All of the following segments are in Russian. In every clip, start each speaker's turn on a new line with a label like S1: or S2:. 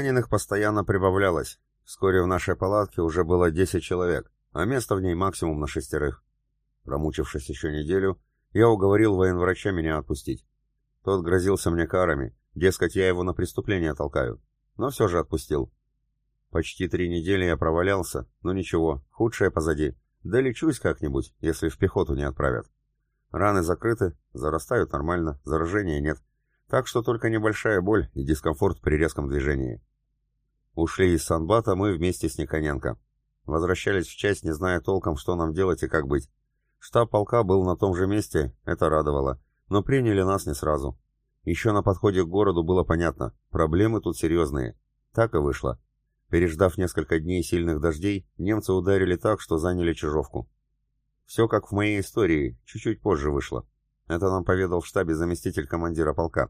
S1: Раненых постоянно прибавлялось. Вскоре в нашей палатке уже было 10 человек, а место в ней максимум на шестерых. Промучившись еще неделю, я уговорил военврача меня отпустить. Тот грозился мне карами, дескать, я его на преступление толкаю, но все же отпустил. Почти три недели я провалялся, но ничего, худшее позади. Долечусь как-нибудь, если в пехоту не отправят. Раны закрыты, зарастают нормально, заражения нет. Так что только небольшая боль и дискомфорт при резком движении. Ушли из Санбата мы вместе с Никоненко. Возвращались в часть, не зная толком, что нам делать и как быть. Штаб полка был на том же месте, это радовало, но приняли нас не сразу. Еще на подходе к городу было понятно, проблемы тут серьезные. Так и вышло. Переждав несколько дней сильных дождей, немцы ударили так, что заняли Чижовку. Все как в моей истории, чуть-чуть позже вышло. Это нам поведал в штабе заместитель командира полка.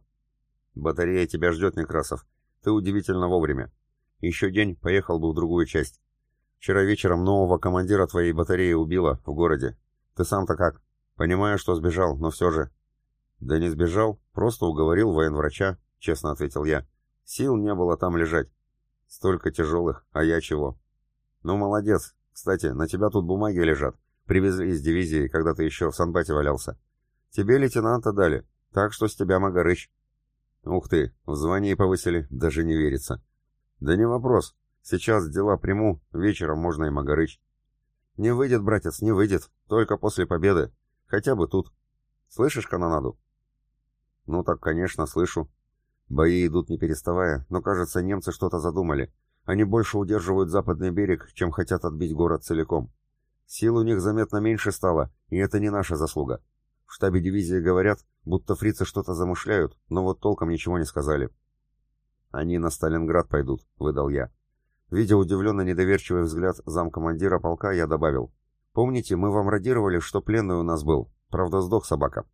S1: «Батарея тебя ждет, Некрасов. Ты удивительно вовремя. Еще день, поехал бы в другую часть. Вчера вечером нового командира твоей батареи убило в городе. Ты сам-то как? Понимаю, что сбежал, но все же...» «Да не сбежал, просто уговорил военврача», — честно ответил я. «Сил не было там лежать. Столько тяжелых, а я чего? Ну, молодец. Кстати, на тебя тут бумаги лежат. Привезли из дивизии, когда ты еще в Санбате валялся. Тебе лейтенанта дали, так что с тебя Магарыч. Ух ты, в звании повысили, даже не верится. Да не вопрос. Сейчас дела приму, вечером можно и Магарыч. Не выйдет, братец, не выйдет. Только после победы. Хотя бы тут. Слышишь канонаду? Ну так, конечно, слышу. Бои идут не переставая, но, кажется, немцы что-то задумали. Они больше удерживают западный берег, чем хотят отбить город целиком. Сил у них заметно меньше стало, и это не наша заслуга. В штабе дивизии говорят, будто фрицы что-то замышляют, но вот толком ничего не сказали. «Они на Сталинград пойдут», — выдал я. Видя удивленно недоверчивый взгляд замкомандира полка, я добавил. «Помните, мы вам радировали, что пленный у нас был. Правда, сдох собака».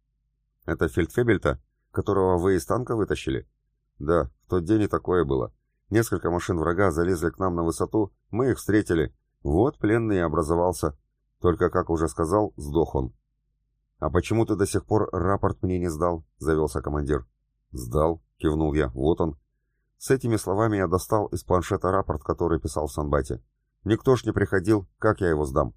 S1: «Это фельдфебель-то, которого вы из танка вытащили?» Да, в тот день и такое было. Несколько машин врага залезли к нам на высоту, мы их встретили. Вот пленный и образовался. Только, как уже сказал, сдох он. «А почему ты до сих пор рапорт мне не сдал?» — завелся командир. «Сдал», — кивнул я, — «вот он». С этими словами я достал из планшета рапорт, который писал в Санбате. «Никто ж не приходил, как я его сдам?»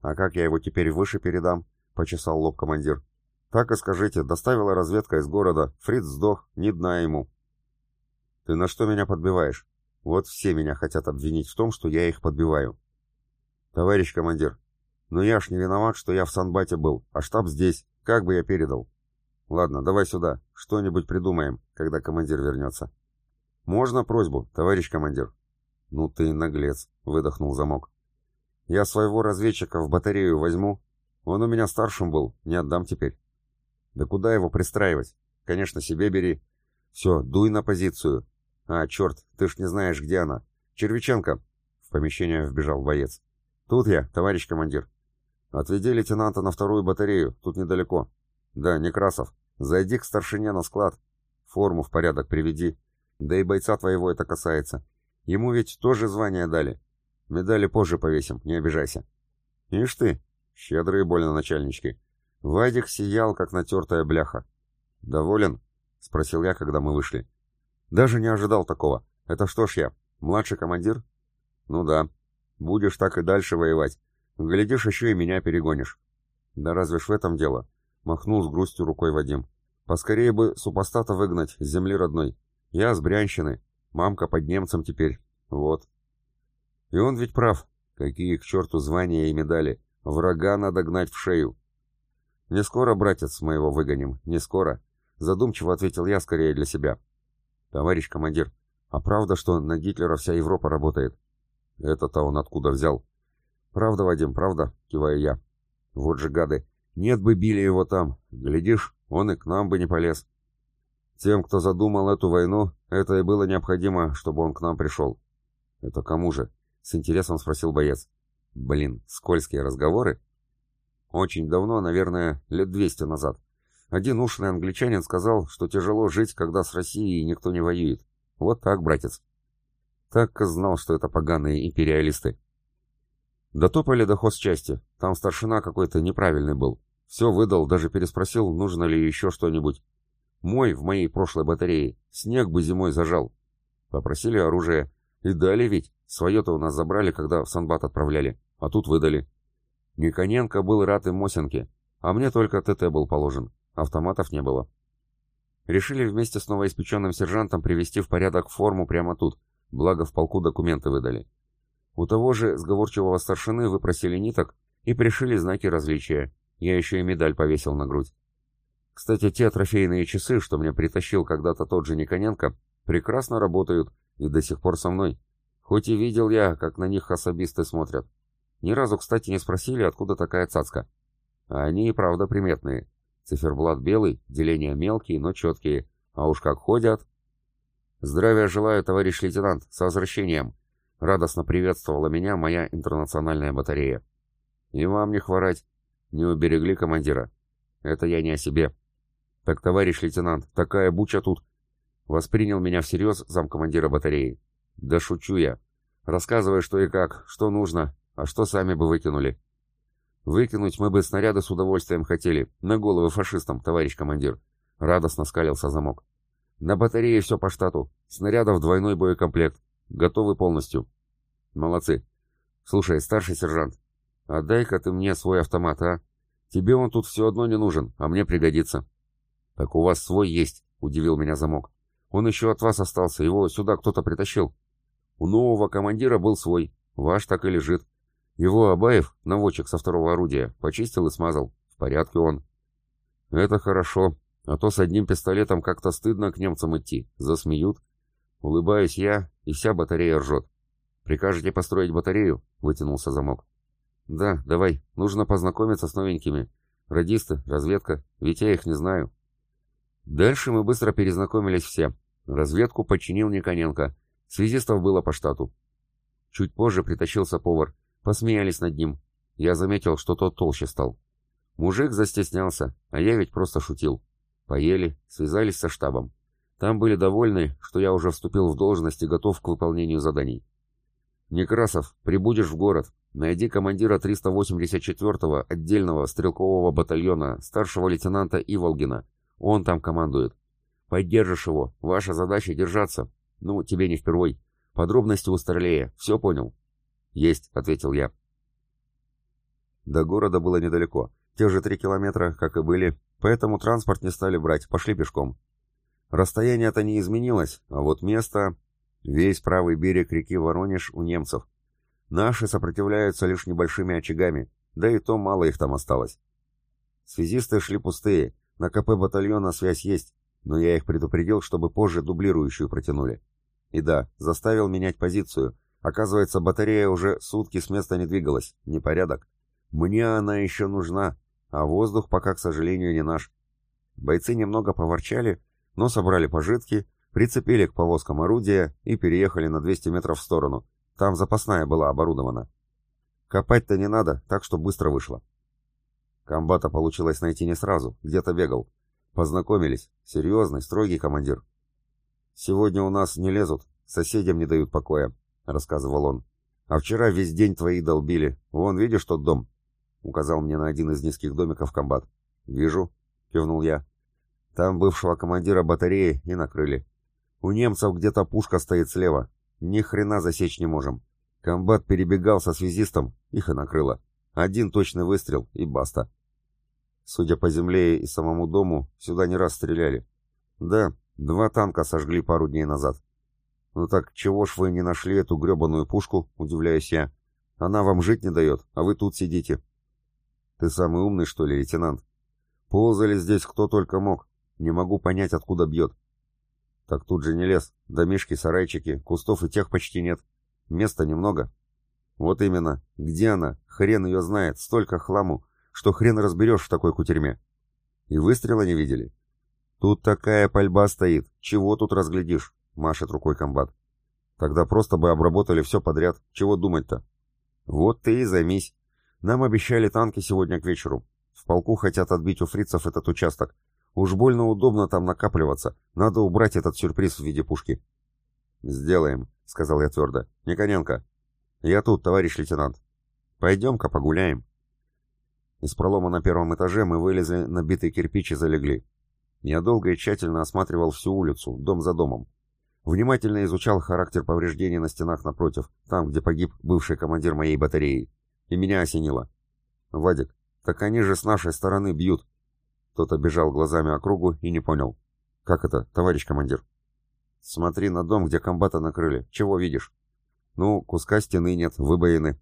S1: «А как я его теперь выше передам?» — почесал лоб командир. «Так и скажите, доставила разведка из города, Фриц сдох, ни дна ему». Ты на что меня подбиваешь? Вот все меня хотят обвинить в том, что я их подбиваю. Товарищ командир, но я ж не виноват, что я в Санбате был, а штаб здесь. Как бы я передал? Ладно, давай сюда. Что-нибудь придумаем, когда командир вернется. Можно просьбу, товарищ командир? Ну ты наглец, выдохнул замок. Я своего разведчика в батарею возьму. Он у меня старшим был, не отдам теперь. Да куда его пристраивать? Конечно, себе бери. Все, дуй на позицию. «А, черт, ты ж не знаешь, где она. Червиченко!» В помещение вбежал боец. «Тут я, товарищ командир». «Отведи лейтенанта на вторую батарею, тут недалеко». «Да, Некрасов, зайди к старшине на склад. Форму в порядок приведи. Да и бойца твоего это касается. Ему ведь тоже звание дали. Медали позже повесим, не обижайся». «Ишь ты, щедрые больно начальнички». Вадик сиял, как натертая бляха. «Доволен?» — спросил я, когда мы вышли. Даже не ожидал такого. Это что ж я, младший командир? Ну да. Будешь так и дальше воевать. Глядишь, еще и меня перегонишь. Да разве ж в этом дело? Махнул с грустью рукой Вадим. Поскорее бы супостата выгнать с земли родной. Я с Брянщины. Мамка под немцем теперь. Вот. И он ведь прав. Какие к черту звания и медали. Врага надо гнать в шею. Не скоро, братец, моего выгоним. Не скоро. Задумчиво ответил я скорее для себя. «Товарищ командир, а правда, что на Гитлера вся Европа работает?» «Это-то он откуда взял?» «Правда, Вадим, правда?» — киваю я. «Вот же гады! Нет бы били его там! Глядишь, он и к нам бы не полез!» «Тем, кто задумал эту войну, это и было необходимо, чтобы он к нам пришел». «Это кому же?» — с интересом спросил боец. «Блин, скользкие разговоры?» «Очень давно, наверное, лет двести назад. Один ушлый англичанин сказал, что тяжело жить, когда с Россией никто не воюет. Вот так, братец. Так знал, что это поганые империалисты. Дотопали до хозчасти. Там старшина какой-то неправильный был. Все выдал, даже переспросил, нужно ли еще что-нибудь. Мой в моей прошлой батарее. Снег бы зимой зажал. Попросили оружие. И дали ведь. Свое-то у нас забрали, когда в Санбат отправляли. А тут выдали. Никоненко был рад и Мосинке. А мне только ТТ был положен. Автоматов не было. Решили вместе с новоиспеченным сержантом привести в порядок форму прямо тут, благо в полку документы выдали. У того же сговорчивого старшины выпросили ниток и пришили знаки различия. Я еще и медаль повесил на грудь. Кстати, те трофейные часы, что мне притащил когда-то тот же Никоненко, прекрасно работают и до сих пор со мной. Хоть и видел я, как на них особисты смотрят. Ни разу, кстати, не спросили, откуда такая цацка. А они и правда приметные. Циферблат белый, деления мелкие, но четкие. А уж как ходят. Здравия желаю, товарищ лейтенант, с возвращением. Радостно приветствовала меня моя интернациональная батарея. И вам не хворать. Не уберегли командира. Это я не о себе. Так, товарищ лейтенант, такая буча тут. Воспринял меня всерьез замкомандира батареи. Да шучу я. Рассказывай, что и как, что нужно, а что сами бы выкинули. Выкинуть мы бы снаряды с удовольствием хотели, на головы фашистам, товарищ командир. Радостно скалился замок. На батарее все по штату. Снарядов двойной боекомплект. Готовы полностью. Молодцы. Слушай, старший сержант, отдай-ка ты мне свой автомат, а? Тебе он тут все одно не нужен, а мне пригодится. Так у вас свой есть, удивил меня замок. Он еще от вас остался, его сюда кто-то притащил. У нового командира был свой, ваш так и лежит. Его Абаев, наводчик со второго орудия, почистил и смазал. В порядке он. Это хорошо, а то с одним пистолетом как-то стыдно к немцам идти. Засмеют. Улыбаюсь я, и вся батарея ржет. «Прикажете построить батарею?» — вытянулся замок. «Да, давай. Нужно познакомиться с новенькими. Радисты, разведка. Ведь я их не знаю». Дальше мы быстро перезнакомились все. Разведку подчинил Никоненко. Связистов было по штату. Чуть позже притащился повар. Посмеялись над ним. Я заметил, что тот толще стал. Мужик застеснялся, а я ведь просто шутил. Поели, связались со штабом. Там были довольны, что я уже вступил в должность и готов к выполнению заданий. «Некрасов, прибудешь в город. Найди командира 384-го отдельного стрелкового батальона, старшего лейтенанта Иволгина. Он там командует. Поддержишь его. Ваша задача — держаться. Ну, тебе не впервой. Подробности у Старлея. Все понял?» «Есть», — ответил я. До города было недалеко, те же три километра, как и были, поэтому транспорт не стали брать, пошли пешком. Расстояние-то не изменилось, а вот место... Весь правый берег реки Воронеж у немцев. Наши сопротивляются лишь небольшими очагами, да и то мало их там осталось. Связисты шли пустые, на КП батальона связь есть, но я их предупредил, чтобы позже дублирующую протянули. И да, заставил менять позицию, Оказывается, батарея уже сутки с места не двигалась. Непорядок. Мне она еще нужна, а воздух пока, к сожалению, не наш. Бойцы немного поворчали, но собрали пожитки, прицепили к повозкам орудия и переехали на 200 метров в сторону. Там запасная была оборудована. Копать-то не надо, так что быстро вышло. Комбата получилось найти не сразу, где-то бегал. Познакомились. Серьезный, строгий командир. Сегодня у нас не лезут, соседям не дают покоя рассказывал он. «А вчера весь день твои долбили. Вон, видишь тот дом?» Указал мне на один из низких домиков комбат. «Вижу», — кивнул я. «Там бывшего командира батареи и накрыли. У немцев где-то пушка стоит слева. Ни хрена засечь не можем. Комбат перебегал со связистом, их и накрыло. Один точный выстрел и баста. Судя по земле и самому дому, сюда не раз стреляли. Да, два танка сожгли пару дней назад. «Ну так чего ж вы не нашли эту гребаную пушку?» — удивляюсь я. «Она вам жить не дает, а вы тут сидите». «Ты самый умный, что ли, лейтенант? Ползали здесь кто только мог. Не могу понять, откуда бьет». «Так тут же не лес. Домишки, сарайчики, кустов и тех почти нет. Места немного». «Вот именно. Где она? Хрен ее знает. Столько хламу, что хрен разберешь в такой кутерьме». «И выстрела не видели?» «Тут такая пальба стоит. Чего тут разглядишь?» машет рукой комбат. Тогда просто бы обработали все подряд. Чего думать-то? Вот ты и займись. Нам обещали танки сегодня к вечеру. В полку хотят отбить у фрицев этот участок. Уж больно удобно там накапливаться. Надо убрать этот сюрприз в виде пушки. Сделаем, сказал я твердо. Никоненко. Я тут, товарищ лейтенант. Пойдем-ка погуляем. Из пролома на первом этаже мы вылезли на битый кирпич и залегли. Я долго и тщательно осматривал всю улицу, дом за домом. Внимательно изучал характер повреждений на стенах напротив, там, где погиб бывший командир моей батареи. И меня осенило. «Вадик, так они же с нашей стороны бьют». Тот обежал глазами округу и не понял. «Как это, товарищ командир?» «Смотри на дом, где комбата накрыли. Чего видишь?» «Ну, куска стены нет, выбоины».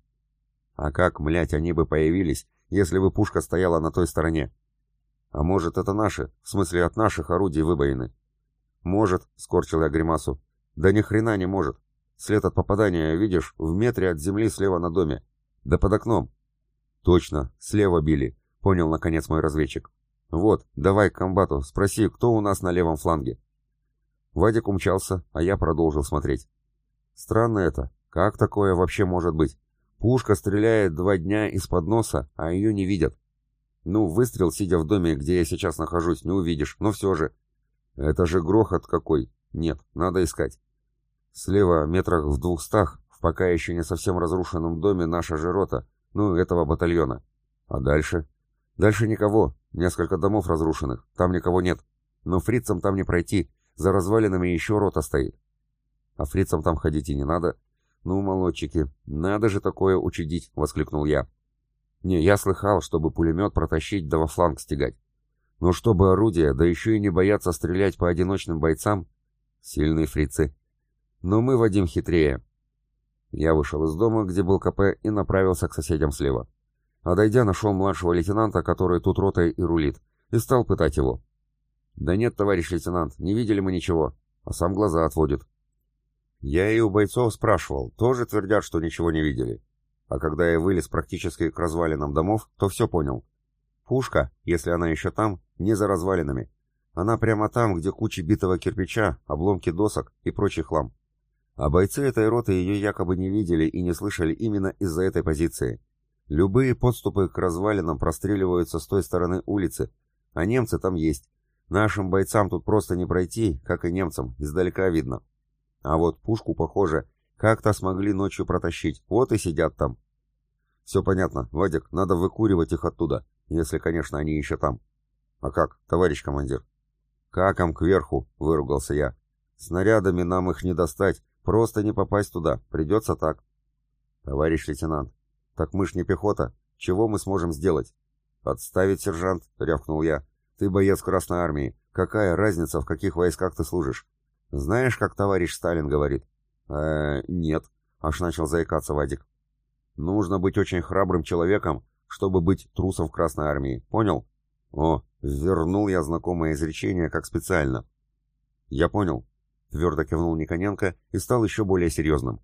S1: «А как, млять, они бы появились, если бы пушка стояла на той стороне?» «А может, это наши, в смысле от наших орудий выбоины?» «Может», — скорчил я гримасу. «Да ни хрена не может. След от попадания, видишь, в метре от земли слева на доме. Да под окном». «Точно, слева били», — понял наконец мой разведчик. «Вот, давай к комбату, спроси, кто у нас на левом фланге». Вадик умчался, а я продолжил смотреть. Странно это. Как такое вообще может быть? Пушка стреляет два дня из-под носа, а ее не видят. Ну, выстрел, сидя в доме, где я сейчас нахожусь, не увидишь, но все же. Это же грохот какой. Нет, надо искать. Слева, метрах в двухстах, в пока еще не совсем разрушенном доме наша же рота, ну, этого батальона. А дальше? Дальше никого, несколько домов разрушенных, там никого нет. Но фрицам там не пройти, за развалинами еще рота стоит. А фрицам там ходить и не надо. Ну, молодчики, надо же такое учудить, воскликнул я. Не, я слыхал, чтобы пулемет протащить да во фланг стегать. Но чтобы орудие, да еще и не бояться стрелять по одиночным бойцам, сильные фрицы. Но мы, Вадим, хитрее. Я вышел из дома, где был КП, и направился к соседям слева. А дойдя, нашел младшего лейтенанта, который тут ротой и рулит, и стал пытать его. «Да нет, товарищ лейтенант, не видели мы ничего», а сам глаза отводит. Я и у бойцов спрашивал, тоже твердят, что ничего не видели. А когда я вылез практически к развалинам домов, то все понял. Пушка, если она еще там, не за развалинами. Она прямо там, где куча битого кирпича, обломки досок и прочий хлам. А бойцы этой роты ее якобы не видели и не слышали именно из-за этой позиции. Любые подступы к развалинам простреливаются с той стороны улицы, а немцы там есть. Нашим бойцам тут просто не пройти, как и немцам, издалека видно. А вот пушку, похоже, как-то смогли ночью протащить, вот и сидят там. Все понятно, Вадик, надо выкуривать их оттуда, если, конечно, они еще там. А как, товарищ командир? Каком кверху, выругался я. Снарядами нам их не достать, Просто не попасть туда, придется так. Товарищ лейтенант, так мы ж не пехота, чего мы сможем сделать? Отставить, сержант, рявкнул я. Ты боец Красной Армии, какая разница, в каких войсках ты служишь? Знаешь, как товарищ Сталин говорит? э нет, аж начал заикаться Вадик. Нужно быть очень храбрым человеком, чтобы быть трусом в Красной Армии, понял? О, вернул я знакомое изречение как специально. Я понял, Твердо кивнул Никоненко и стал еще более серьезным.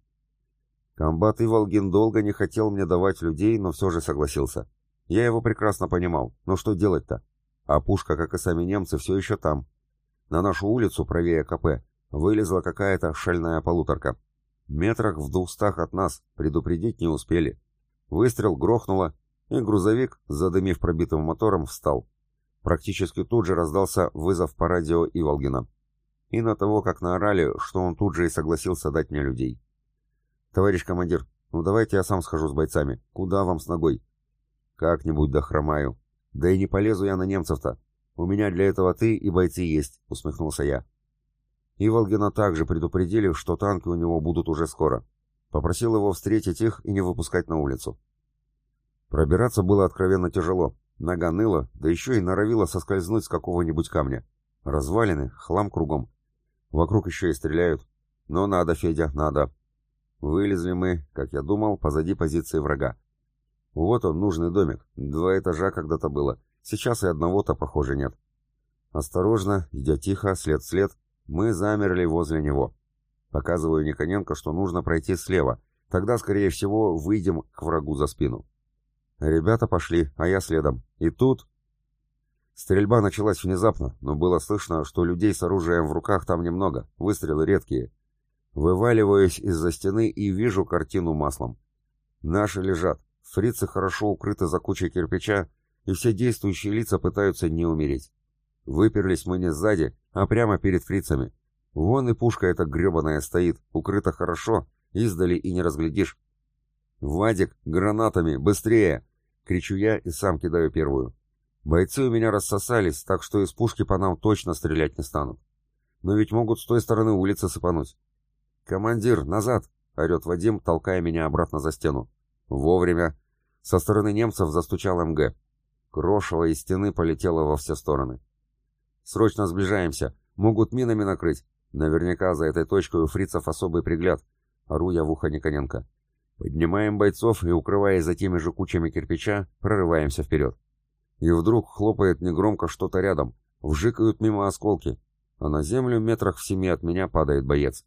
S1: Комбат Иволгин долго не хотел мне давать людей, но все же согласился. Я его прекрасно понимал, но что делать-то? А пушка, как и сами немцы, все еще там. На нашу улицу, правее КП, вылезла какая-то шальная полуторка. Метрах в двухстах от нас, предупредить не успели. Выстрел грохнуло, и грузовик, задымив пробитым мотором, встал. Практически тут же раздался вызов по радио Иволгина и на того, как наорали, что он тут же и согласился дать мне людей. «Товарищ командир, ну давайте я сам схожу с бойцами. Куда вам с ногой?» «Как-нибудь дохромаю. Да и не полезу я на немцев-то. У меня для этого ты и бойцы есть», — усмехнулся я. Иволгина также предупредили, что танки у него будут уже скоро. Попросил его встретить их и не выпускать на улицу. Пробираться было откровенно тяжело. Нога ныла, да еще и норовила соскользнуть с какого-нибудь камня. Развалины, хлам кругом. Вокруг еще и стреляют. Но надо, Федя, надо. Вылезли мы, как я думал, позади позиции врага. Вот он, нужный домик. Два этажа когда-то было. Сейчас и одного-то, похоже, нет. Осторожно, идя тихо, след след, мы замерли возле него. Показываю Никоненко, что нужно пройти слева. Тогда, скорее всего, выйдем к врагу за спину. Ребята пошли, а я следом. И тут Стрельба началась внезапно, но было слышно, что людей с оружием в руках там немного, выстрелы редкие. Вываливаюсь из-за стены и вижу картину маслом. Наши лежат, фрицы хорошо укрыты за кучей кирпича, и все действующие лица пытаются не умереть. Выперлись мы не сзади, а прямо перед фрицами. Вон и пушка эта гребаная стоит, укрыта хорошо, издали и не разглядишь. «Вадик, гранатами, быстрее!» — кричу я и сам кидаю первую. Бойцы у меня рассосались, так что из пушки по нам точно стрелять не станут. Но ведь могут с той стороны улицы сыпануть. «Командир, назад!» — орет Вадим, толкая меня обратно за стену. Вовремя. Со стороны немцев застучал МГ. Крошево из стены полетело во все стороны. «Срочно сближаемся. Могут минами накрыть. Наверняка за этой точкой у фрицев особый пригляд». Ору я в ухо Никоненко. Поднимаем бойцов и, укрываясь за теми же кучами кирпича, прорываемся вперед. И вдруг хлопает негромко что-то рядом, вжикают мимо осколки, а на землю метрах в семи от меня падает боец.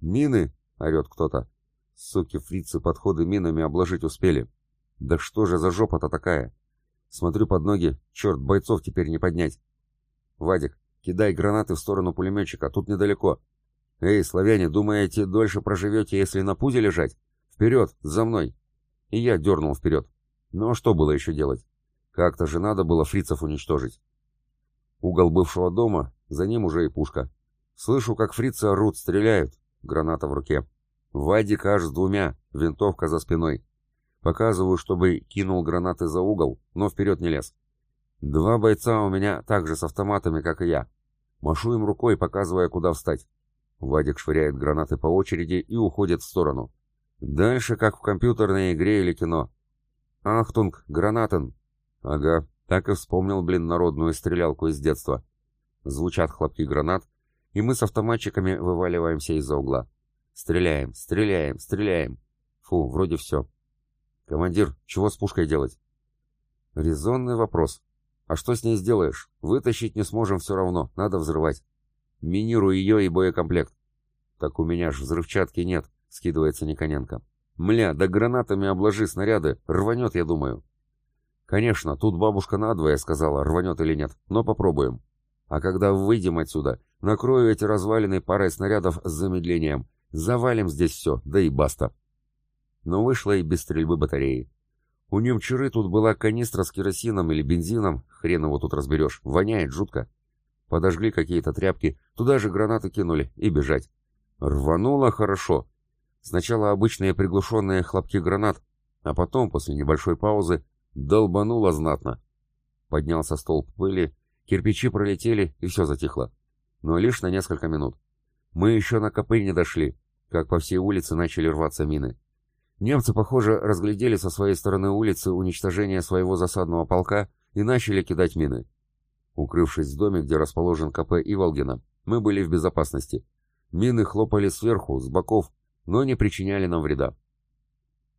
S1: «Мины!» — орет кто-то. Суки, фрицы подходы минами обложить успели. Да что же за жопа-то такая? Смотрю под ноги, черт, бойцов теперь не поднять. Вадик, кидай гранаты в сторону пулеметчика, тут недалеко. Эй, славяне, думаете, дольше проживете, если на пузе лежать? Вперед, за мной! И я дернул вперед. Ну а что было еще делать? Как-то же надо было фрицев уничтожить. Угол бывшего дома, за ним уже и пушка. Слышу, как фрицы орут, стреляют. Граната в руке. Вадик аж с двумя, винтовка за спиной. Показываю, чтобы кинул гранаты за угол, но вперед не лез. Два бойца у меня также с автоматами, как и я. Машу им рукой, показывая, куда встать. Вадик швыряет гранаты по очереди и уходит в сторону. Дальше, как в компьютерной игре или кино. «Achtung, Granaten!» Ага, так и вспомнил, блин, народную стрелялку из детства. Звучат хлопки гранат, и мы с автоматчиками вываливаемся из-за угла. Стреляем, стреляем, стреляем. Фу, вроде все. Командир, чего с пушкой делать? Резонный вопрос. А что с ней сделаешь? Вытащить не сможем все равно, надо взрывать. Минируй ее и боекомплект. Так у меня ж взрывчатки нет, скидывается Никоненко. Мля, да гранатами обложи снаряды, рванет, я думаю. Конечно, тут бабушка надвое сказала, рванет или нет, но попробуем. А когда выйдем отсюда, накрою эти развалины парой снарядов с замедлением. Завалим здесь все, да и баста. Но вышло и без стрельбы батареи. У немчуры тут была канистра с керосином или бензином, хрен его тут разберешь, воняет жутко. Подожгли какие-то тряпки, туда же гранаты кинули и бежать. Рвануло хорошо. Сначала обычные приглушенные хлопки гранат, а потом, после небольшой паузы, долбануло знатно. Поднялся столб пыли, кирпичи пролетели, и все затихло. Но лишь на несколько минут. Мы еще на КП не дошли, как по всей улице начали рваться мины. Немцы, похоже, разглядели со своей стороны улицы уничтожение своего засадного полка и начали кидать мины. Укрывшись в доме, где расположен КП Иволгина, мы были в безопасности. Мины хлопали сверху, с боков, но не причиняли нам вреда.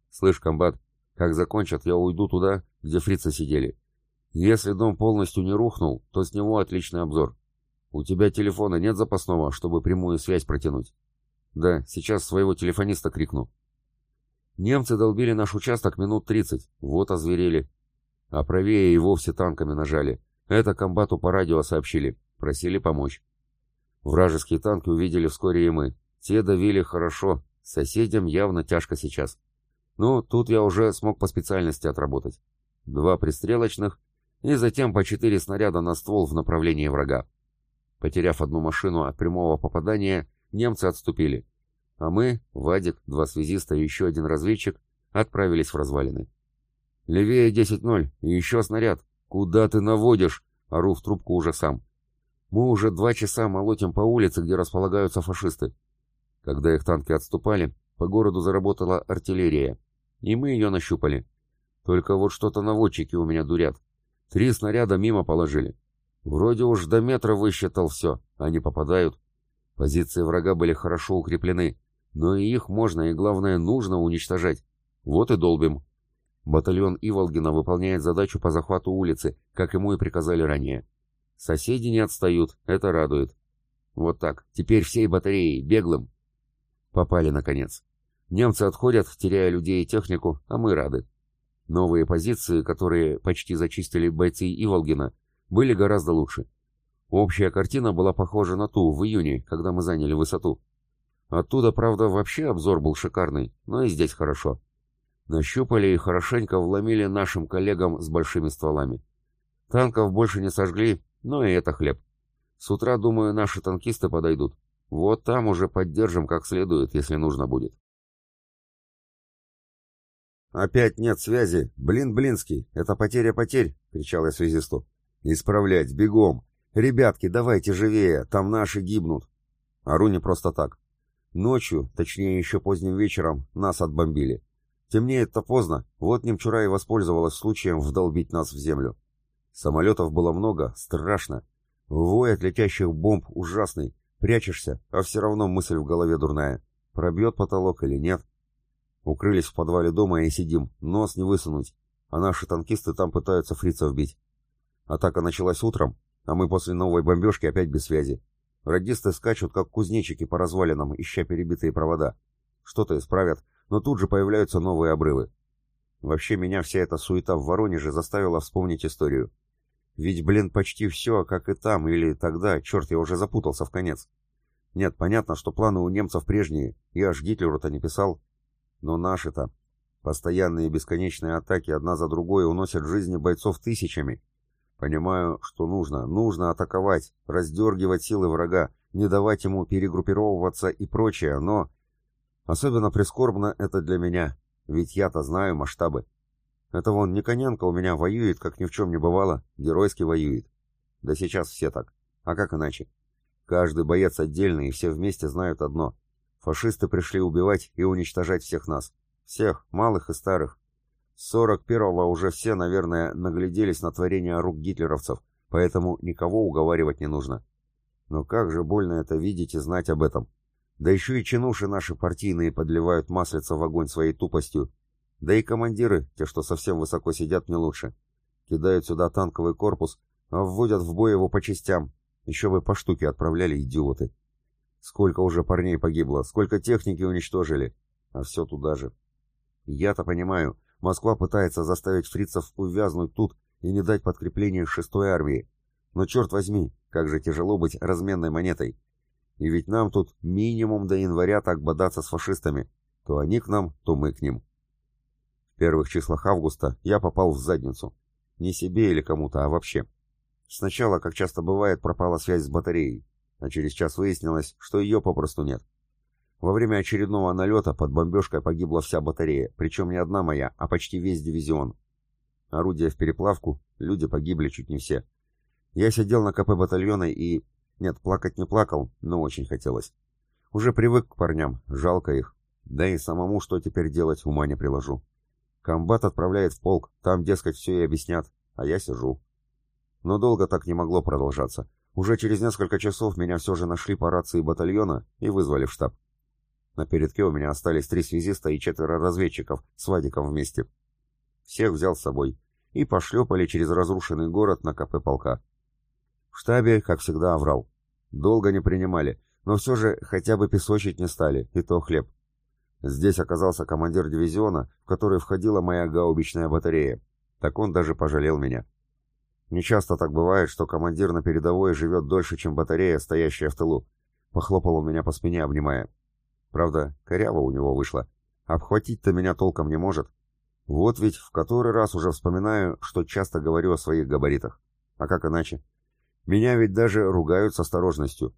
S1: «Слышь, комбат, как закончат, я уйду туда, где фрицы сидели. Если дом полностью не рухнул, то с него отличный обзор. У тебя телефона нет запасного, чтобы прямую связь протянуть?» «Да, сейчас своего телефониста крикну». Немцы долбили наш участок минут тридцать, вот озверели. А правее и вовсе танками нажали. Это комбату по радио сообщили, просили помочь. Вражеские танки увидели вскоре и мы. Те давили хорошо, соседям явно тяжко сейчас. Ну, тут я уже смог по специальности отработать. Два пристрелочных и затем по четыре снаряда на ствол в направлении врага. Потеряв одну машину от прямого попадания, немцы отступили. А мы, Вадик, два связиста и еще один разведчик, отправились в развалины. «Левее 10-0, и еще снаряд!» «Куда ты наводишь?» — ору в трубку уже сам. «Мы уже два часа молотим по улице, где располагаются фашисты». Когда их танки отступали, по городу заработала артиллерия, и мы ее нащупали. Только вот что-то наводчики у меня дурят. Три снаряда мимо положили. Вроде уж до метра высчитал все, они попадают. Позиции врага были хорошо укреплены, но и их можно и, главное, нужно уничтожать. Вот и долбим. Батальон Иволгина выполняет задачу по захвату улицы, как ему и приказали ранее. Соседи не отстают, это радует. Вот так, теперь всей батареей, беглым. Попали, наконец. Немцы отходят, теряя людей и технику, а мы рады. Новые позиции, которые почти зачистили бойцы Иволгина, были гораздо лучше. Общая картина была похожа на ту в июне, когда мы заняли высоту. Оттуда, правда, вообще обзор был шикарный, но и здесь хорошо. Нащупали и хорошенько вломили нашим коллегам с большими стволами. Танков больше не сожгли, но и это хлеб. С утра, думаю, наши танкисты подойдут. Вот там уже поддержим как следует, если нужно будет. «Опять нет связи! Блин, Блинский! Это потеря потерь!» — кричал я связисту. «Исправлять! Бегом! «Ребятки, давайте живее, там наши гибнут!» Ору не просто так. Ночью, точнее еще поздним вечером, нас отбомбили. Темнеет-то поздно, вот немчура и воспользовалась случаем вдолбить нас в землю. Самолетов было много, страшно. Вой от летящих бомб ужасный. Прячешься, а все равно мысль в голове дурная. Пробьет потолок или нет? Укрылись в подвале дома и сидим, нос не высунуть. А наши танкисты там пытаются фрицев бить. Атака началась утром, а мы после новой бомбежки опять без связи. Радисты скачут, как кузнечики по развалинам, ища перебитые провода. Что-то исправят, но тут же появляются новые обрывы. Вообще меня вся эта суета в Воронеже заставила вспомнить историю. Ведь, блин, почти все, как и там, или тогда, черт, я уже запутался в конец. Нет, понятно, что планы у немцев прежние, я аж Гитлеру-то не писал. Но наши-то... Постоянные бесконечные атаки одна за другой уносят жизни бойцов тысячами. Понимаю, что нужно, нужно атаковать, раздергивать силы врага, не давать ему перегруппировываться и прочее, но... Особенно прискорбно это для меня, ведь я-то знаю масштабы. Это вон Никоненко у меня воюет, как ни в чем не бывало, геройски воюет. Да сейчас все так. А как иначе? Каждый боец отдельный, и все вместе знают одно. Фашисты пришли убивать и уничтожать всех нас. Всех, малых и старых. С 41-го уже все, наверное, нагляделись на творение рук гитлеровцев, поэтому никого уговаривать не нужно. Но как же больно это видеть и знать об этом. Да еще и чинуши наши партийные подливают маслица в огонь своей тупостью. Да и командиры, те, что совсем высоко сидят, не лучше. Кидают сюда танковый корпус, а вводят в бой его по частям. Еще бы по штуке отправляли идиоты. Сколько уже парней погибло, сколько техники уничтожили. А все туда же. Я-то понимаю, Москва пытается заставить фрицев увязнуть тут и не дать подкрепления шестой армии. Но черт возьми, как же тяжело быть разменной монетой. И ведь нам тут минимум до января так бодаться с фашистами. То они к нам, то мы к ним. В первых числах августа я попал в задницу. Не себе или кому-то, а вообще. Сначала, как часто бывает, пропала связь с батареей, а через час выяснилось, что ее попросту нет. Во время очередного налета под бомбежкой погибла вся батарея, причем не одна моя, а почти весь дивизион. Орудия в переплавку, люди погибли чуть не все. Я сидел на КП батальона и... Нет, плакать не плакал, но очень хотелось. Уже привык к парням, жалко их. Да и самому что теперь делать, ума не приложу. Комбат отправляет в полк, там, дескать, все и объяснят, а я сижу. Но долго так не могло продолжаться. Уже через несколько часов меня все же нашли по рации батальона и вызвали в штаб. На передке у меня остались три связиста и четверо разведчиков с Вадиком вместе. Всех взял с собой и пошлепали через разрушенный город на КП полка. В штабе, как всегда, оврал. Долго не принимали, но все же хотя бы песочить не стали, и то хлеб. Здесь оказался командир дивизиона, в который входила моя гаубичная батарея. Так он даже пожалел меня. Не часто так бывает, что командир на передовой живет дольше, чем батарея, стоящая в тылу. Похлопал он меня по спине, обнимая. Правда, коряво у него вышло. Обхватить-то меня толком не может. Вот ведь в который раз уже вспоминаю, что часто говорю о своих габаритах. А как иначе? Меня ведь даже ругают с осторожностью.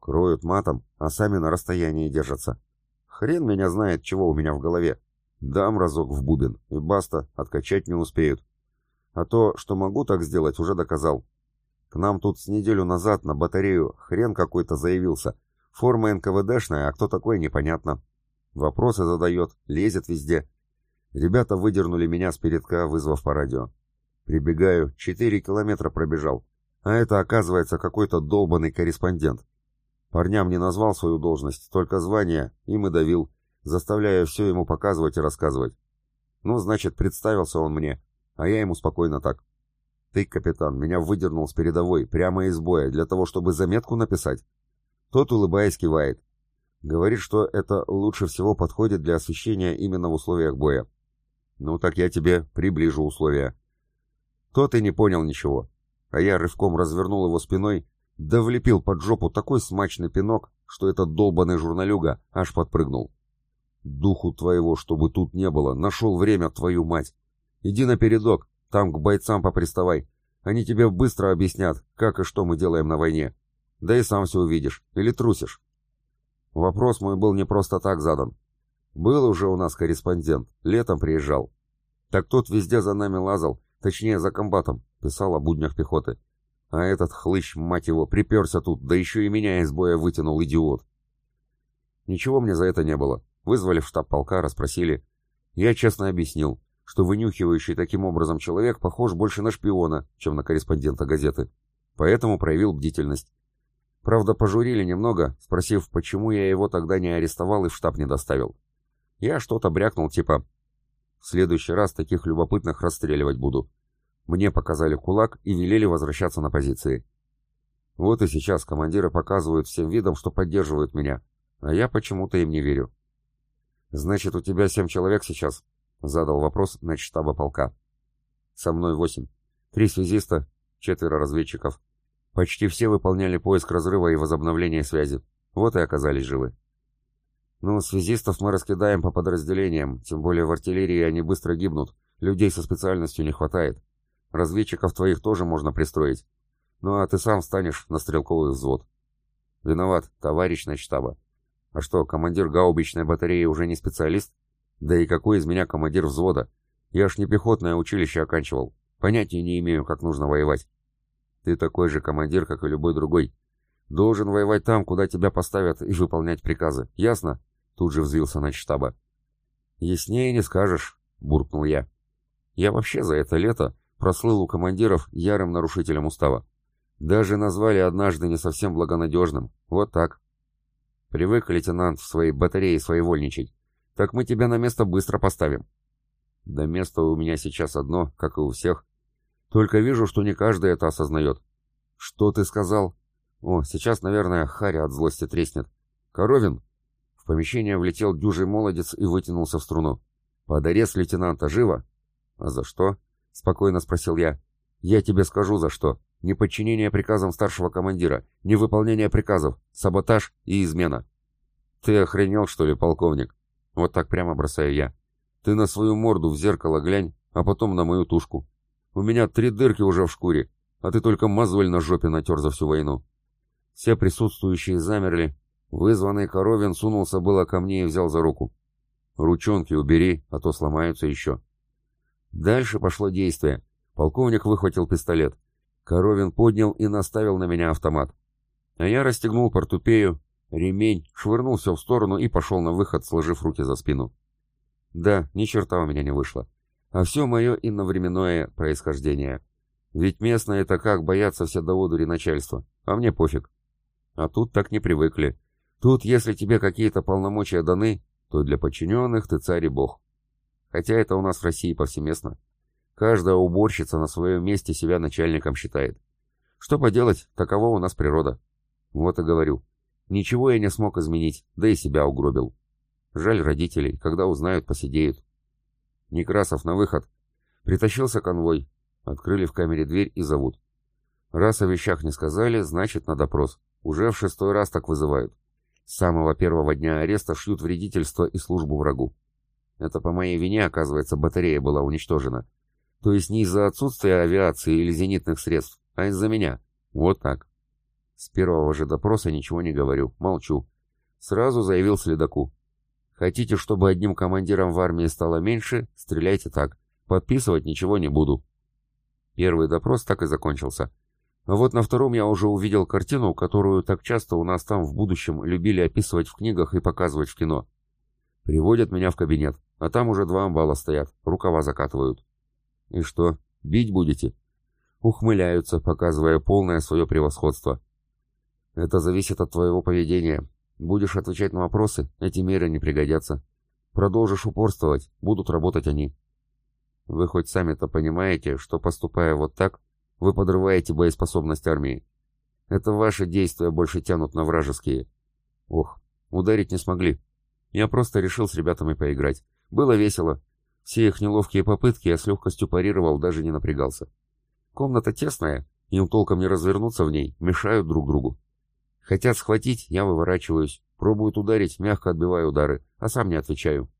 S1: Кроют матом, а сами на расстоянии держатся. Хрен меня знает, чего у меня в голове. Дам разок в бубен, и баста, откачать не успеют. А то, что могу так сделать, уже доказал. К нам тут с неделю назад на батарею хрен какой-то заявился, Форма НКВДшная, а кто такой, непонятно. Вопросы задает, лезет везде. Ребята выдернули меня с передка, вызвав по радио. Прибегаю, четыре километра пробежал. А это, оказывается, какой-то долбанный корреспондент. Парням не назвал свою должность, только звание, им и давил, заставляя все ему показывать и рассказывать. Ну, значит, представился он мне, а я ему спокойно так. Ты, капитан, меня выдернул с передовой, прямо из боя, для того, чтобы заметку написать. Тот, улыбаясь, кивает. Говорит, что это лучше всего подходит для освещения именно в условиях боя. Ну так я тебе приближу условия. Тот и не понял ничего. А я рывком развернул его спиной, да влепил под жопу такой смачный пинок, что этот долбаный журналюга аж подпрыгнул. Духу твоего, чтобы тут не было, нашел время, твою мать. Иди на передок, там к бойцам поприставай. Они тебе быстро объяснят, как и что мы делаем на войне. Да и сам все увидишь. Или трусишь? Вопрос мой был не просто так задан. Был уже у нас корреспондент, летом приезжал. Так тот везде за нами лазал, точнее за комбатом, писал о буднях пехоты. А этот хлыщ, мать его, приперся тут, да еще и меня из боя вытянул, идиот. Ничего мне за это не было. Вызвали в штаб полка, расспросили. Я честно объяснил, что вынюхивающий таким образом человек похож больше на шпиона, чем на корреспондента газеты. Поэтому проявил бдительность. Правда, пожурили немного, спросив, почему я его тогда не арестовал и в штаб не доставил. Я что-то брякнул, типа «В следующий раз таких любопытных расстреливать буду». Мне показали кулак и велели возвращаться на позиции. Вот и сейчас командиры показывают всем видом, что поддерживают меня, а я почему-то им не верю. «Значит, у тебя семь человек сейчас?» — задал вопрос на штаба полка. «Со мной восемь. Три связиста, четверо разведчиков. Почти все выполняли поиск разрыва и возобновление связи. Вот и оказались живы. Ну, связистов мы раскидаем по подразделениям, тем более в артиллерии они быстро гибнут, людей со специальностью не хватает. Разведчиков твоих тоже можно пристроить. Ну а ты сам станешь на стрелковый взвод. Виноват, товарищ на штаба. А что, командир гаубичной батареи уже не специалист? Да и какой из меня командир взвода? Я ж не пехотное училище оканчивал. Понятия не имею, как нужно воевать. Ты такой же командир, как и любой другой. Должен воевать там, куда тебя поставят, и выполнять приказы. Ясно? Тут же взвился на штаба. «Яснее не скажешь», — буркнул я. «Я вообще за это лето прослыл у командиров ярым нарушителем устава. Даже назвали однажды не совсем благонадежным. Вот так. Привык, лейтенант, в своей батарее своевольничать. Так мы тебя на место быстро поставим. Да место у меня сейчас одно, как и у всех. Только вижу, что не каждый это осознает. Что ты сказал? О, сейчас, наверное, Харя от злости треснет. Коровин, помещение влетел дюжий молодец и вытянулся в струну. «Под арест лейтенанта живо?» «А за что?» — спокойно спросил я. «Я тебе скажу, за что. Неподчинение приказам старшего командира, невыполнение приказов, саботаж и измена». «Ты охренел, что ли, полковник?» Вот так прямо бросаю я. «Ты на свою морду в зеркало глянь, а потом на мою тушку. У меня три дырки уже в шкуре, а ты только мозоль на жопе натер за всю войну». Все присутствующие замерли, Вызванный Коровин сунулся было ко мне и взял за руку. «Ручонки убери, а то сломаются еще». Дальше пошло действие. Полковник выхватил пистолет. Коровин поднял и наставил на меня автомат. А я расстегнул портупею, ремень, швырнул все в сторону и пошел на выход, сложив руки за спину. Да, ни черта у меня не вышло. А все мое инновременное происхождение. Ведь местные это как боятся все до одури начальства, а мне пофиг. А тут так не привыкли. Тут, если тебе какие-то полномочия даны, то для подчиненных ты царь и бог. Хотя это у нас в России повсеместно. Каждая уборщица на своем месте себя начальником считает. Что поделать, такова у нас природа. Вот и говорю. Ничего я не смог изменить, да и себя угробил. Жаль родителей, когда узнают, посидеют. Некрасов на выход. Притащился конвой. Открыли в камере дверь и зовут. Раз о вещах не сказали, значит на допрос. Уже в шестой раз так вызывают. С самого первого дня ареста шьют вредительство и службу врагу. Это по моей вине, оказывается, батарея была уничтожена. То есть не из-за отсутствия авиации или зенитных средств, а из-за меня. Вот так. С первого же допроса ничего не говорю, молчу. Сразу заявил следаку. Хотите, чтобы одним командиром в армии стало меньше, стреляйте так. Подписывать ничего не буду. Первый допрос так и закончился. А вот на втором я уже увидел картину, которую так часто у нас там в будущем любили описывать в книгах и показывать в кино. Приводят меня в кабинет, а там уже два амбала стоят, рукава закатывают. И что, бить будете? Ухмыляются, показывая полное свое превосходство. Это зависит от твоего поведения. Будешь отвечать на вопросы, эти меры не пригодятся. Продолжишь упорствовать, будут работать они. Вы хоть сами-то понимаете, что поступая вот так, вы подрываете боеспособность армии. Это ваши действия больше тянут на вражеские. Ох, ударить не смогли. Я просто решил с ребятами поиграть. Было весело. Все их неловкие попытки я с легкостью парировал, даже не напрягался. Комната тесная, им толком не развернуться в ней, мешают друг другу. Хотят схватить, я выворачиваюсь. Пробуют ударить, мягко отбиваю удары, а сам не отвечаю.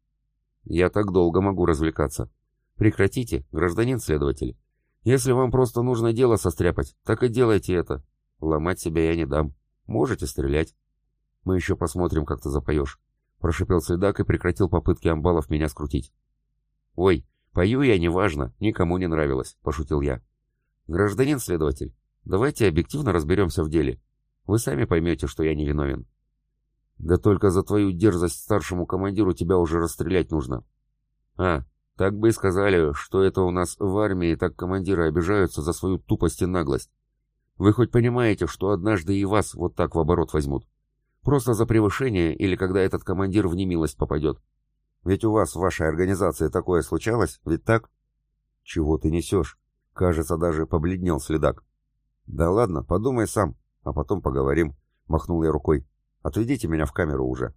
S1: Я так долго могу развлекаться. Прекратите, гражданин следователь. Если вам просто нужно дело состряпать, так и делайте это. Ломать себя я не дам. Можете стрелять. Мы еще посмотрим, как ты запоешь. Прошипел следак и прекратил попытки амбалов меня скрутить. Ой, пою я неважно, никому не нравилось, пошутил я. Гражданин следователь,
S2: Давайте объективно разберемся в деле. Вы сами поймете, что я не виновен.
S1: Да только за твою дерзость старшему командиру тебя уже расстрелять нужно.
S2: А, так бы и сказали, что это у нас в армии так командиры обижаются за свою тупость и наглость. Вы хоть понимаете, что однажды и вас вот так в оборот возьмут? Просто за превышение или когда этот командир в немилость попадет.
S1: Ведь у вас в вашей организации такое случалось, ведь так? Чего ты несешь? Кажется, даже побледнел следак. Да ладно, подумай сам, а потом поговорим. Махнул я рукой. Отведите меня в камеру уже.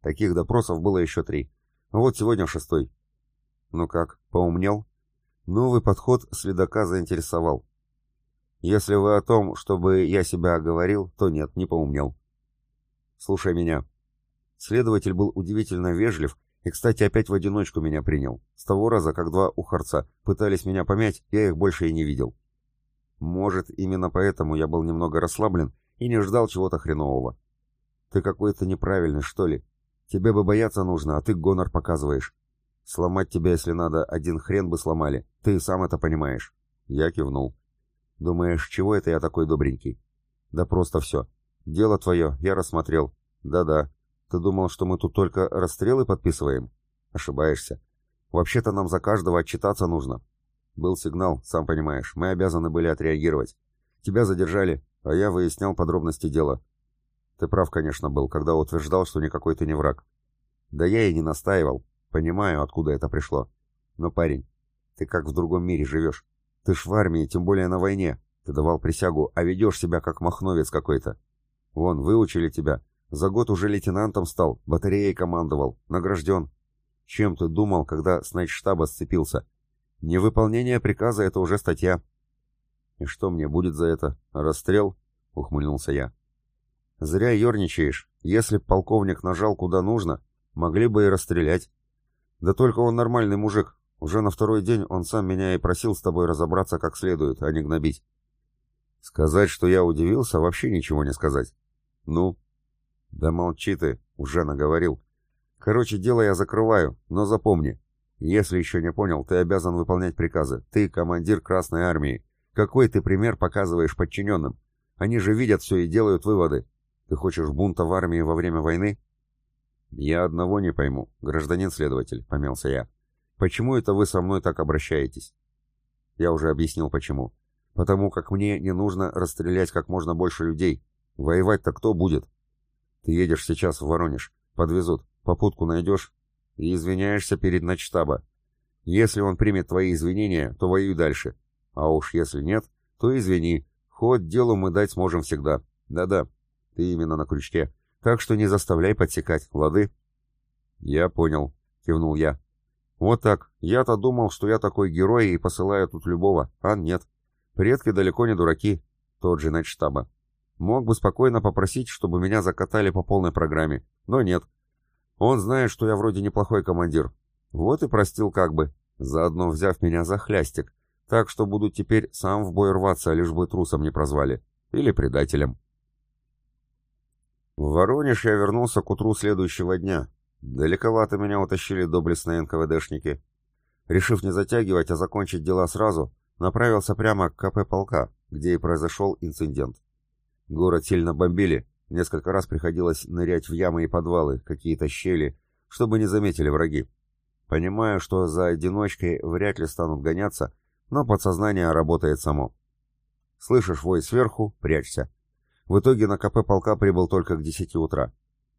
S1: Таких допросов было еще три. Вот сегодня шестой. Ну как, поумнел? Новый подход следака заинтересовал. Если вы о том, чтобы я себя оговорил, то нет, не поумнел. Слушай меня. Следователь был удивительно вежлив и, кстати, опять в одиночку меня принял. С того раза, как два ухарца пытались меня помять, я их больше и не видел. Может, именно поэтому я был немного расслаблен и не ждал чего-то хренового. Ты какой-то неправильный, что ли? Тебе бы бояться нужно, а ты гонор показываешь. Сломать тебя, если надо, один хрен бы сломали. Ты сам это понимаешь. Я кивнул. Думаешь, чего это я такой добренький? Да просто все. Дело твое, я рассмотрел. Да-да. Ты думал, что мы тут только расстрелы подписываем? Ошибаешься. Вообще-то нам за каждого отчитаться нужно. Был сигнал, сам понимаешь. Мы обязаны были отреагировать. Тебя задержали, а я выяснял подробности дела. Ты прав, конечно, был, когда утверждал, что никакой ты не враг. Да я и не настаивал. Понимаю, откуда это пришло. Но, парень, ты как в другом мире живешь. Ты ж в армии, тем более на войне. Ты давал присягу, а ведешь себя как махновец какой-то. Вон, выучили тебя. За год уже лейтенантом стал, батареей командовал, награжден. Чем ты думал, когда с штаба сцепился? Невыполнение приказа — это уже статья. И что мне будет за это? Расстрел? Ухмыльнулся я. Зря ерничаешь. Если б полковник нажал куда нужно, могли бы и расстрелять. Да только он нормальный мужик. Уже на второй день он сам меня и просил с тобой разобраться как следует, а не гнобить. Сказать, что я удивился, вообще ничего не сказать. Ну? Да молчи ты, уже наговорил. Короче, дело я закрываю, но запомни. Если еще не понял, ты обязан выполнять приказы. Ты командир Красной Армии. Какой ты пример показываешь подчиненным? Они же видят все и делают выводы. Ты хочешь бунта в армии во время войны? «Я одного не пойму, гражданин следователь», — помялся я. «Почему это вы со мной так обращаетесь?» Я уже объяснил, почему. «Потому как мне не нужно расстрелять как можно больше людей. Воевать-то кто будет?» «Ты едешь сейчас в Воронеж. Подвезут. Попутку найдешь и извиняешься перед начштаба. Если он примет твои извинения, то воюй дальше. А уж если нет, то извини. Ход делу мы дать сможем всегда. Да-да, ты именно на крючке. Так что не заставляй подсекать, лады?» «Я понял», — кивнул я. «Вот так. Я-то думал, что я такой герой и посылаю тут любого, а нет. Предки далеко не дураки, тот же штаба. Мог бы спокойно попросить, чтобы меня закатали по полной программе, но нет. Он знает, что я вроде неплохой командир. Вот и простил как бы, заодно взяв меня за хлястик, так что буду теперь сам в бой рваться, лишь бы трусом не прозвали. Или предателем». В Воронеж я вернулся к утру следующего дня. Далековато меня утащили доблестные НКВДшники. Решив не затягивать, а закончить дела сразу, направился прямо к КП полка, где и произошел инцидент. Город сильно бомбили, несколько раз приходилось нырять в ямы и подвалы, какие-то щели, чтобы не заметили враги. Понимаю, что за одиночкой вряд ли станут гоняться, но подсознание работает само. Слышишь вой сверху — прячься. В итоге на КП полка прибыл только к десяти утра.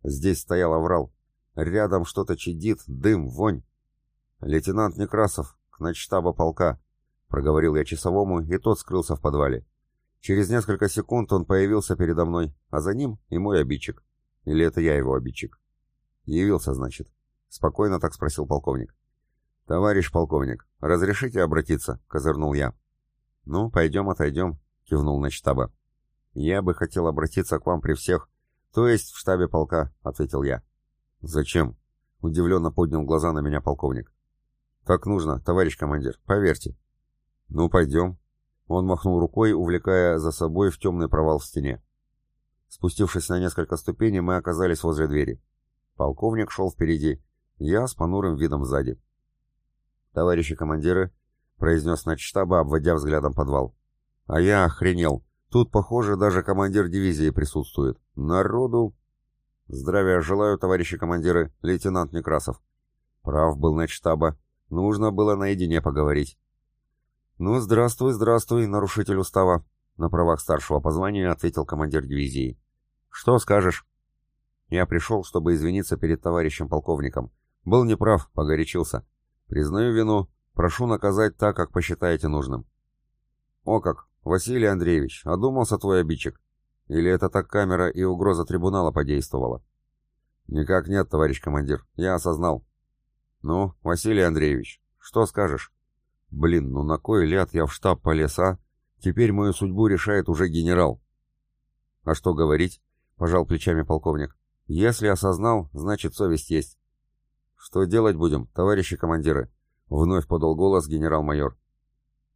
S1: Здесь стоял оврал. Рядом что-то чадит, дым, вонь. «Лейтенант Некрасов, к начштаба полка», — проговорил я часовому, и тот скрылся в подвале. Через несколько секунд он появился передо мной, а за ним и мой обидчик. Или это я его обидчик? Явился, значит. Спокойно так спросил полковник. «Товарищ полковник, разрешите обратиться?» — козырнул я. «Ну, пойдем, отойдем», — кивнул начтаба. «Я бы хотел обратиться к вам при всех, то есть в штабе полка», — ответил я. «Зачем?» — удивленно поднял глаза на меня полковник. «Так нужно, товарищ командир, поверьте». «Ну, пойдем». Он махнул рукой, увлекая за собой в темный провал в стене. Спустившись на несколько ступеней, мы оказались возле двери. Полковник шел впереди, я с понурым видом сзади. «Товарищи командиры», — произнес начштаба, обводя взглядом подвал. А я охренел. Тут, похоже, даже командир дивизии присутствует. Народу... Здравия желаю, товарищи командиры, лейтенант Некрасов. Прав был начштаба. Нужно было наедине поговорить. Ну, здравствуй, здравствуй, нарушитель устава. На правах старшего по званию ответил командир дивизии. Что скажешь? Я пришел, чтобы извиниться перед товарищем полковником. Был неправ, погорячился. Признаю вину, прошу наказать так, как посчитаете нужным. О как, Василий Андреевич, одумался твой обидчик? Или это так камера и угроза трибунала подействовала? Никак нет, товарищ командир, я осознал. Ну, Василий Андреевич, что скажешь? Блин, ну на кой ляд я в штаб полез, а? Теперь мою судьбу решает уже генерал. А что говорить? Пожал плечами полковник. Если осознал, значит совесть есть. Что делать будем, товарищи командиры? Вновь подал голос генерал-майор.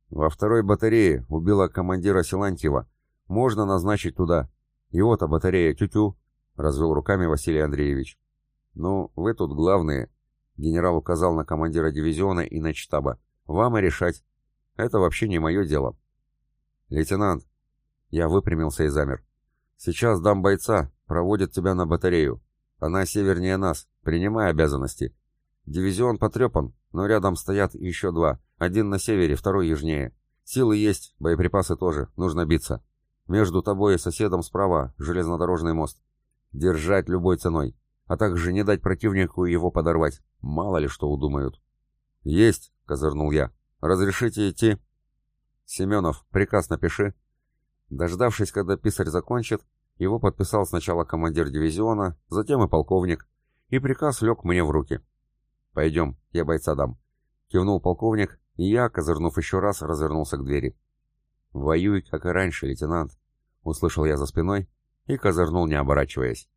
S1: Во второй батарее убила командира Силантьева. Можно назначить туда. И вот, а батарея тю-тю, развел руками Василий Андреевич. Ну, вы тут главные. Генерал указал на командира дивизиона и на штаба. Вам и решать. Это вообще не мое дело. Лейтенант. Я выпрямился и замер. Сейчас дам бойца, проводит тебя на батарею. Она севернее нас, принимай обязанности. Дивизион потрепан, но рядом стоят еще два. Один на севере, второй южнее. Силы есть, боеприпасы тоже, нужно биться. Между тобой и соседом справа железнодорожный мост. Держать любой ценой, а также не дать противнику его подорвать. Мало ли что удумают. Есть, козырнул я. Разрешите идти? Семенов, приказ напиши. Дождавшись, когда писарь закончит, его подписал сначала командир дивизиона, затем и полковник, и приказ лег мне в руки. «Пойдем, я бойца дам», — кивнул полковник, и я, козырнув еще раз, развернулся к двери. «Воюй, как и раньше, лейтенант», — услышал я за спиной и козырнул, не оборачиваясь.